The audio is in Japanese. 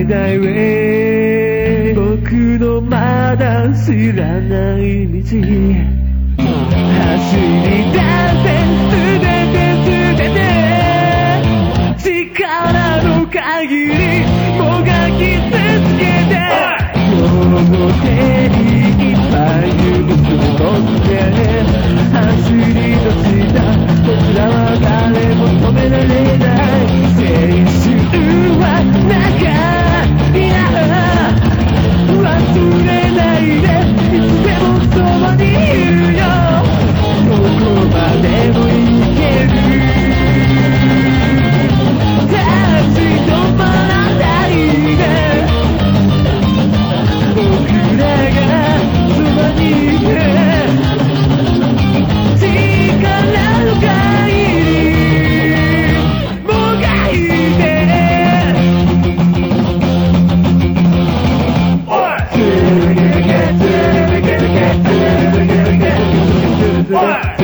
my day way 僕のまだ知らない道。走り出せ全て全て。力の限りもがき続けて。両手にいっぱい One.